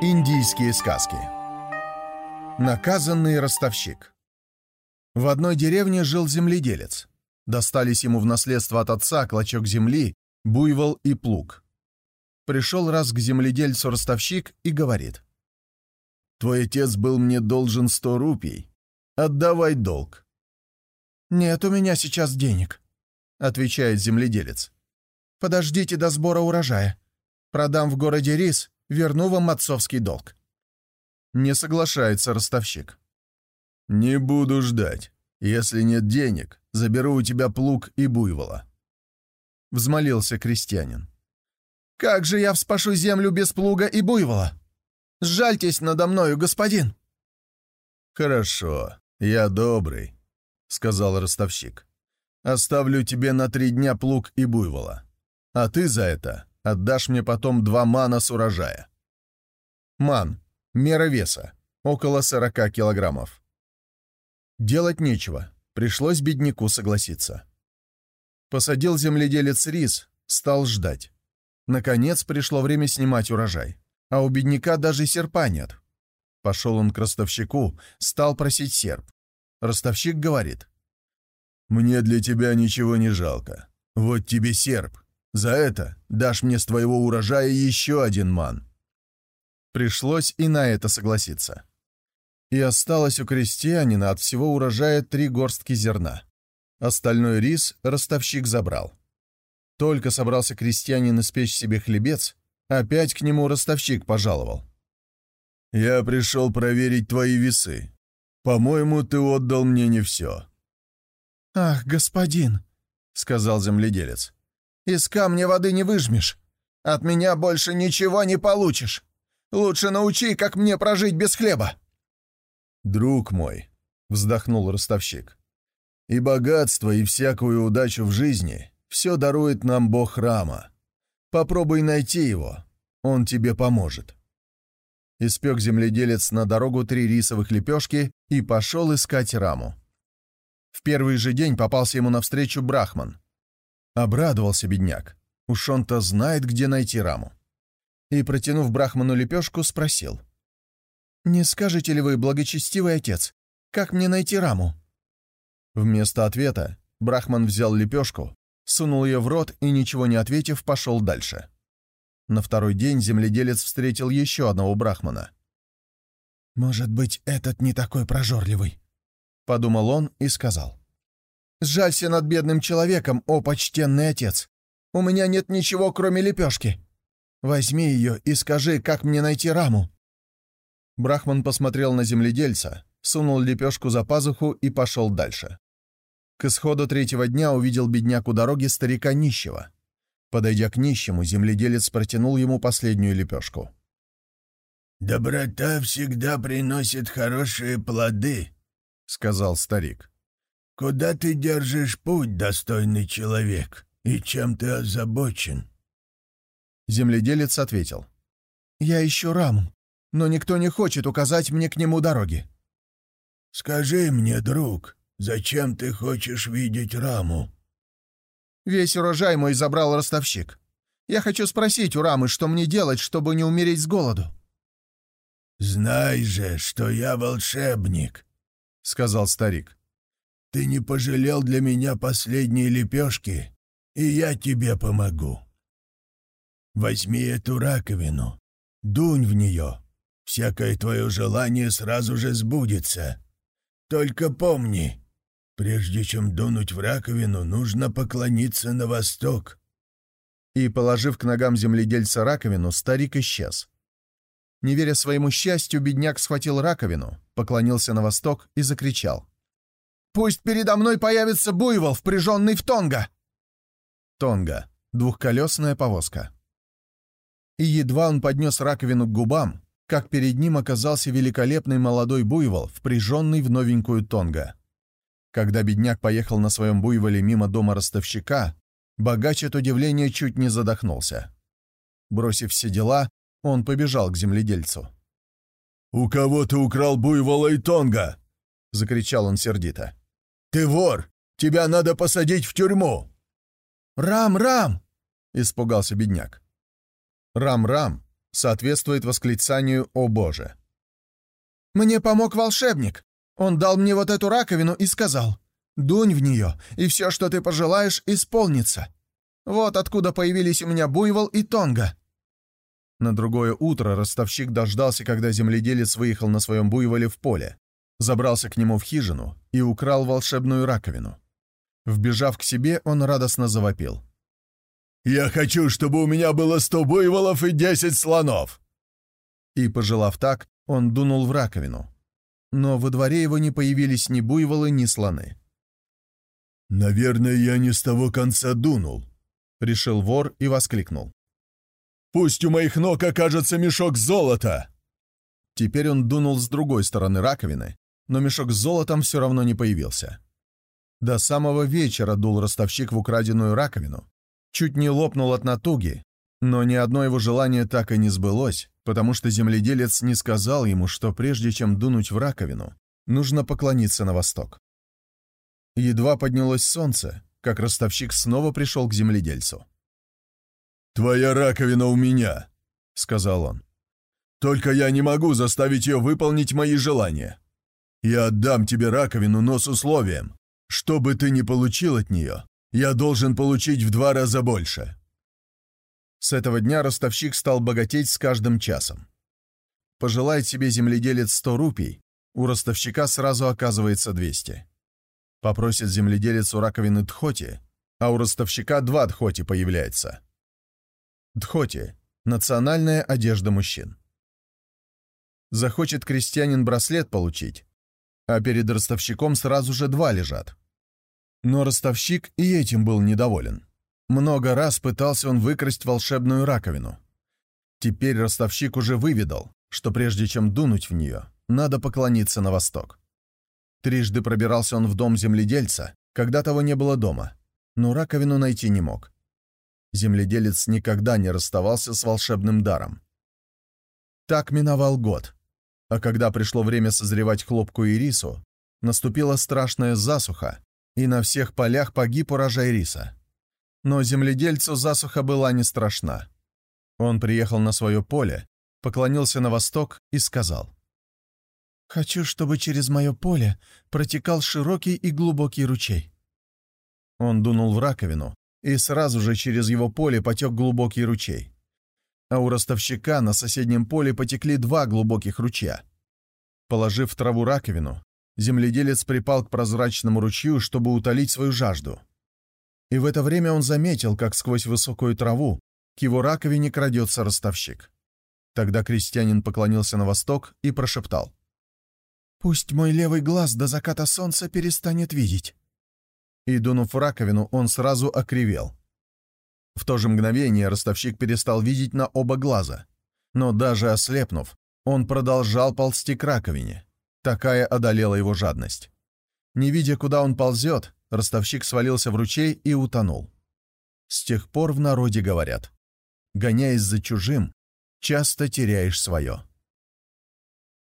Индийские сказки Наказанный ростовщик В одной деревне жил земледелец. Достались ему в наследство от отца клочок земли, буйвол и плуг. Пришел раз к земледельцу ростовщик и говорит. «Твой отец был мне должен сто рупий. Отдавай долг». «Нет у меня сейчас денег», — отвечает земледелец. «Подождите до сбора урожая. Продам в городе рис, верну вам отцовский долг». Не соглашается ростовщик. «Не буду ждать. Если нет денег, заберу у тебя плуг и буйвола». Взмолился крестьянин. «Как же я вспашу землю без плуга и буйвола? Сжальтесь надо мною, господин!» «Хорошо, я добрый», — сказал ростовщик. «Оставлю тебе на три дня плуг и буйвола. А ты за это отдашь мне потом два мана с урожая». Ман — мера веса, около 40 килограммов. Делать нечего, пришлось бедняку согласиться. Посадил земледелец рис, стал ждать. Наконец пришло время снимать урожай, а у бедняка даже серпа нет. Пошел он к ростовщику, стал просить серп. Ростовщик говорит. «Мне для тебя ничего не жалко. Вот тебе серп. За это дашь мне с твоего урожая еще один ман». Пришлось и на это согласиться. И осталось у крестьянина от всего урожая три горстки зерна. Остальной рис ростовщик забрал. Только собрался крестьянин испечь себе хлебец, опять к нему ростовщик пожаловал. «Я пришел проверить твои весы. По-моему, ты отдал мне не все». «Ах, господин», — сказал земледелец, — «из камня воды не выжмешь. От меня больше ничего не получишь. Лучше научи, как мне прожить без хлеба». «Друг мой», — вздохнул ростовщик, — «и богатство, и всякую удачу в жизни все дарует нам Бог Рама. Попробуй найти его, он тебе поможет». Испек земледелец на дорогу три рисовых лепешки и пошел искать Раму. В первый же день попался ему навстречу Брахман. Обрадовался бедняк. Уж он-то знает, где найти Раму и, протянув Брахману лепешку, спросил. «Не скажете ли вы, благочестивый отец, как мне найти раму?» Вместо ответа Брахман взял лепешку, сунул ее в рот и, ничего не ответив, пошел дальше. На второй день земледелец встретил еще одного Брахмана. «Может быть, этот не такой прожорливый», — подумал он и сказал. «Сжалься над бедным человеком, о почтенный отец. У меня нет ничего, кроме лепешки. Возьми ее и скажи, как мне найти раму». Брахман посмотрел на земледельца, сунул лепешку за пазуху и пошел дальше. К исходу третьего дня увидел бедняк у дороги старика нищего. Подойдя к нищему, земледелец протянул ему последнюю лепешку. «Доброта всегда приносит хорошие плоды», — сказал старик. «Куда ты держишь путь, достойный человек, и чем ты озабочен?» Земледелец ответил. «Я ищу раму, но никто не хочет указать мне к нему дороги». «Скажи мне, друг, зачем ты хочешь видеть раму?» «Весь урожай мой забрал ростовщик. Я хочу спросить у рамы, что мне делать, чтобы не умереть с голоду». «Знай же, что я волшебник», — сказал старик. «Ты не пожалел для меня последние лепешки, и я тебе помогу». Возьми эту раковину, дунь в нее. Всякое твое желание сразу же сбудется. Только помни, прежде чем дунуть в раковину, нужно поклониться на восток». И, положив к ногам земледельца раковину, старик исчез. Не веря своему счастью, бедняк схватил раковину, поклонился на восток и закричал. «Пусть передо мной появится буйвол, впряженный в тонга!» Тонга — двухколесная повозка и едва он поднес раковину к губам, как перед ним оказался великолепный молодой буйвол, впряженный в новенькую тонго. Когда бедняк поехал на своем буйволе мимо дома ростовщика, богач от удивления чуть не задохнулся. Бросив все дела, он побежал к земледельцу. «У кого ты украл буйвола и тонга?» — закричал он сердито. «Ты вор! Тебя надо посадить в тюрьму!» «Рам, Рам!» — испугался бедняк. «Рам-рам» соответствует восклицанию «О Боже!». «Мне помог волшебник. Он дал мне вот эту раковину и сказал, «Дунь в нее, и все, что ты пожелаешь, исполнится». Вот откуда появились у меня буйвол и тонга». На другое утро ростовщик дождался, когда земледелец выехал на своем буйволе в поле, забрался к нему в хижину и украл волшебную раковину. Вбежав к себе, он радостно завопил. «Я хочу, чтобы у меня было сто буйволов и десять слонов!» И, пожелав так, он дунул в раковину. Но во дворе его не появились ни буйволы, ни слоны. «Наверное, я не с того конца дунул», — решил вор и воскликнул. «Пусть у моих ног окажется мешок золота!» Теперь он дунул с другой стороны раковины, но мешок с золотом все равно не появился. До самого вечера дул ростовщик в украденную раковину, чуть не лопнул от натуги, но ни одно его желание так и не сбылось, потому что земледелец не сказал ему, что прежде чем дунуть в раковину, нужно поклониться на восток. Едва поднялось солнце, как ростовщик снова пришел к земледельцу. «Твоя раковина у меня», — сказал он. «Только я не могу заставить ее выполнить мои желания. Я отдам тебе раковину, но с условием, что бы ты ни получил от нее, я должен получить в два раза больше». С этого дня ростовщик стал богатеть с каждым часом. Пожелает себе земледелец 100 рупий, у ростовщика сразу оказывается 200. Попросит земледелец у раковины дхоти, а у ростовщика два дхоти появляется. Дхоти – национальная одежда мужчин. Захочет крестьянин браслет получить, а перед ростовщиком сразу же два лежат. Но ростовщик и этим был недоволен. Много раз пытался он выкрасть волшебную раковину. Теперь ростовщик уже выведал, что прежде чем дунуть в нее, надо поклониться на восток. Трижды пробирался он в дом земледельца, когда того не было дома, но раковину найти не мог. Земледелец никогда не расставался с волшебным даром. Так миновал год, а когда пришло время созревать хлопку и рису, наступила страшная засуха, и на всех полях погиб урожай риса. Но земледельцу засуха была не страшна. Он приехал на свое поле, поклонился на восток и сказал, Хочу, чтобы через мое поле протекал широкий и глубокий ручей». Он дунул в раковину, и сразу же через его поле потек глубокий ручей. А у ростовщика на соседнем поле потекли два глубоких ручья. Положив в траву раковину, земледелец припал к прозрачному ручью, чтобы утолить свою жажду. И в это время он заметил, как сквозь высокую траву к его раковине крадется ростовщик. Тогда крестьянин поклонился на восток и прошептал. Пусть мой левый глаз до заката солнца перестанет видеть». И, дунув в раковину, он сразу окривел. В то же мгновение ростовщик перестал видеть на оба глаза. Но даже ослепнув, он продолжал ползти к раковине. Такая одолела его жадность. Не видя, куда он ползет, ростовщик свалился в ручей и утонул. С тех пор в народе говорят, гоняясь за чужим, часто теряешь свое.